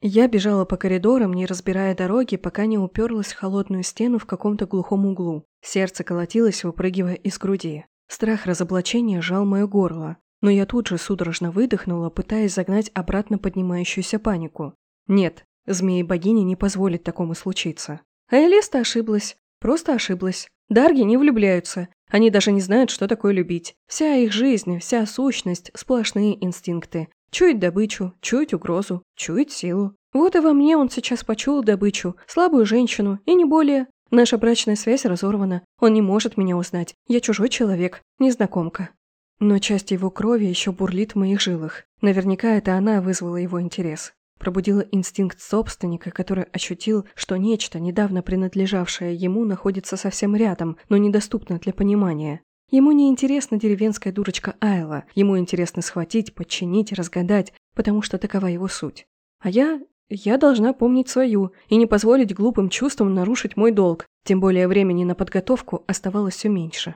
Я бежала по коридорам, не разбирая дороги, пока не уперлась в холодную стену в каком-то глухом углу. Сердце колотилось, выпрыгивая из груди. Страх разоблачения сжал мое горло, но я тут же судорожно выдохнула, пытаясь загнать обратно поднимающуюся панику. Нет, змеи-богиня не позволит такому случиться. А Элеста ошиблась. Просто ошиблась. Дарги не влюбляются. Они даже не знают, что такое любить. Вся их жизнь, вся сущность – сплошные инстинкты. Чуять добычу, чуять угрозу, чуять силу. Вот и во мне он сейчас почуял добычу, слабую женщину, и не более. Наша брачная связь разорвана. Он не может меня узнать. Я чужой человек, незнакомка. Но часть его крови еще бурлит в моих жилах. Наверняка это она вызвала его интерес. Пробудила инстинкт собственника, который ощутил, что нечто, недавно принадлежавшее ему, находится совсем рядом, но недоступно для понимания. Ему не интересна деревенская дурочка Айла, ему интересно схватить, подчинить, разгадать, потому что такова его суть. А я... я должна помнить свою и не позволить глупым чувствам нарушить мой долг, тем более времени на подготовку оставалось все меньше.